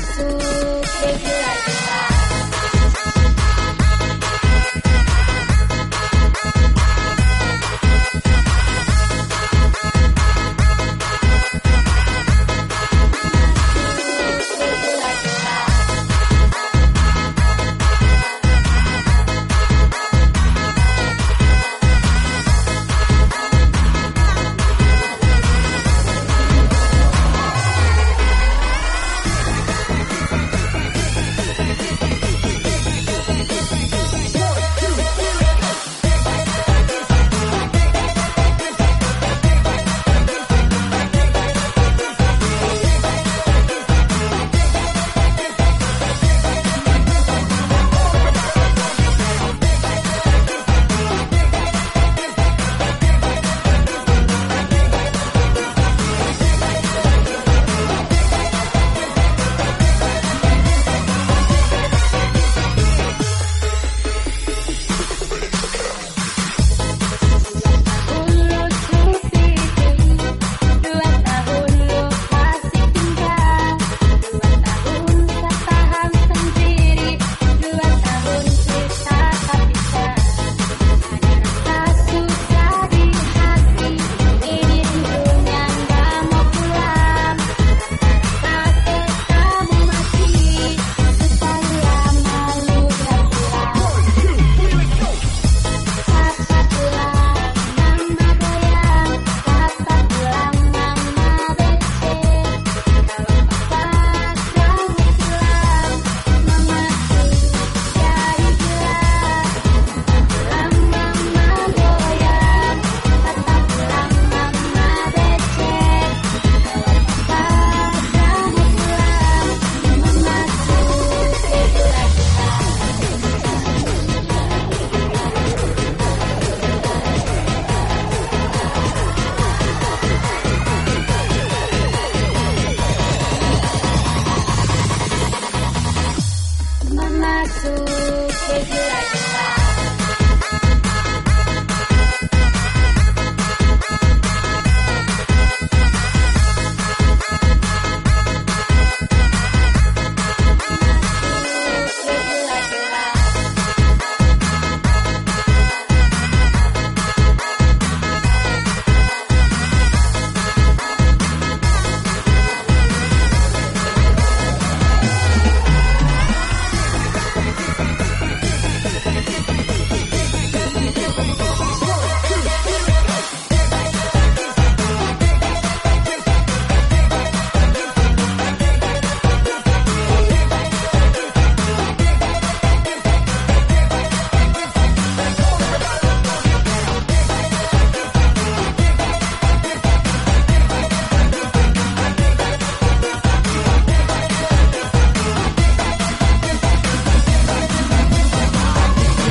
masuk, break